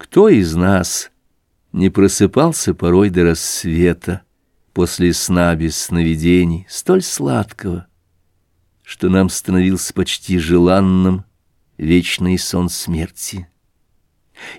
Кто из нас не просыпался порой до рассвета, после сна без сновидений, столь сладкого, что нам становился почти желанным вечный сон смерти?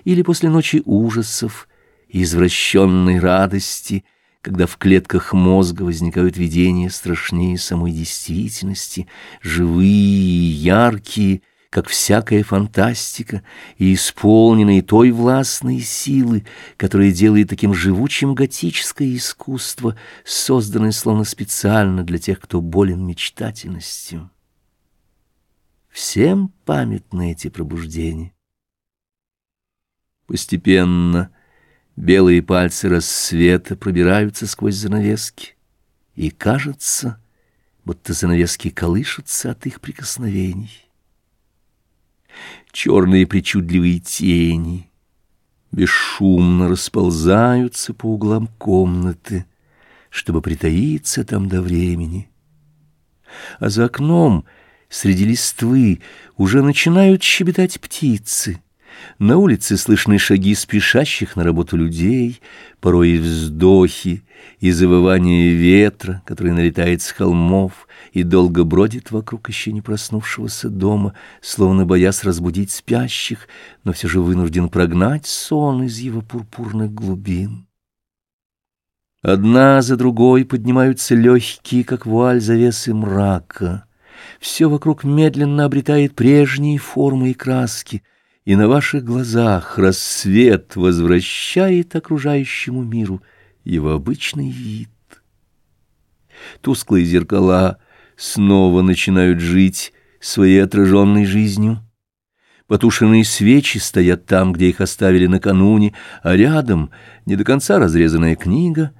Или после ночи ужасов и извращенной радости, когда в клетках мозга возникают видения страшнее самой действительности, живые яркие, как всякая фантастика, и исполненные той властной силы, которая делает таким живучим готическое искусство, созданное словно специально для тех, кто болен мечтательностью. Всем памятны эти пробуждения. Постепенно белые пальцы рассвета пробираются сквозь занавески, и кажется, будто занавески колышутся от их прикосновений черные причудливые тени бесшумно расползаются по углам комнаты, чтобы притаиться там до времени. А за окном среди листвы уже начинают щебетать птицы — на улице слышны шаги спешащих на работу людей, порой и вздохи, и завывание ветра, который налетает с холмов и долго бродит вокруг еще не проснувшегося дома, словно боясь разбудить спящих, но все же вынужден прогнать сон из его пурпурных глубин. Одна за другой поднимаются легкие, как вуаль, завесы мрака. Все вокруг медленно обретает прежние формы и краски — и на ваших глазах рассвет возвращает окружающему миру его обычный вид. Тусклые зеркала снова начинают жить своей отраженной жизнью. Потушенные свечи стоят там, где их оставили накануне, а рядом не до конца разрезанная книга,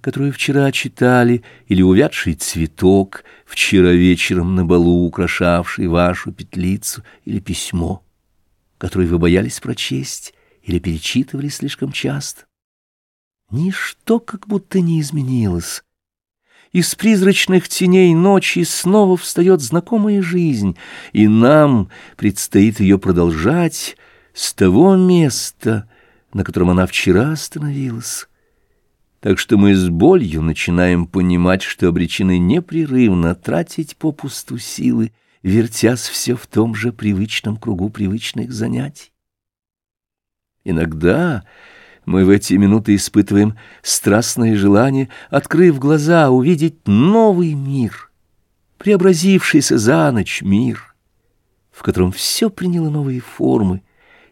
которую вчера читали, или увядший цветок, вчера вечером на балу украшавший вашу петлицу, или письмо который вы боялись прочесть или перечитывали слишком часто. Ничто как будто не изменилось. Из призрачных теней ночи снова встает знакомая жизнь, и нам предстоит ее продолжать с того места, на котором она вчера остановилась. Так что мы с болью начинаем понимать, что обречены непрерывно тратить попусту силы, вертясь все в том же привычном кругу привычных занятий. Иногда мы в эти минуты испытываем страстное желание, открыв глаза, увидеть новый мир, преобразившийся за ночь мир, в котором все приняло новые формы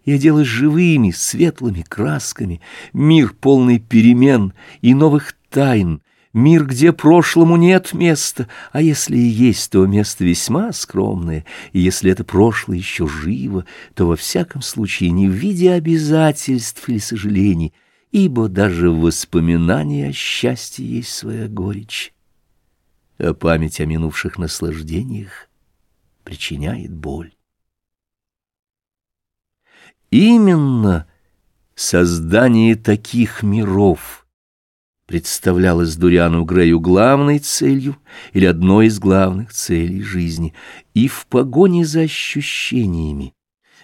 и оделось живыми, светлыми красками, мир полный перемен и новых тайн, Мир, где прошлому нет места, а если и есть, то место весьма скромное, и если это прошлое еще живо, то во всяком случае не в виде обязательств или сожалений, ибо даже в воспоминании о счастье есть своя горечь, а память о минувших наслаждениях причиняет боль. Именно создание таких миров — представлялась Дуриану Грею главной целью или одной из главных целей жизни, и в погоне за ощущениями,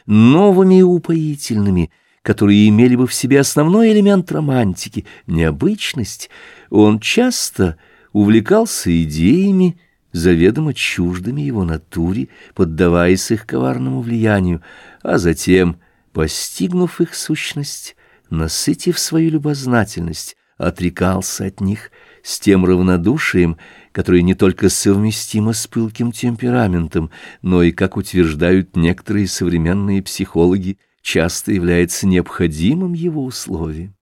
новыми и упоительными, которые имели бы в себе основной элемент романтики, необычность, он часто увлекался идеями, заведомо чуждыми его натуре, поддаваясь их коварному влиянию, а затем, постигнув их сущность, насытив свою любознательность, отрекался от них с тем равнодушием, которое не только совместимо с пылким темпераментом, но и, как утверждают некоторые современные психологи, часто является необходимым его условием.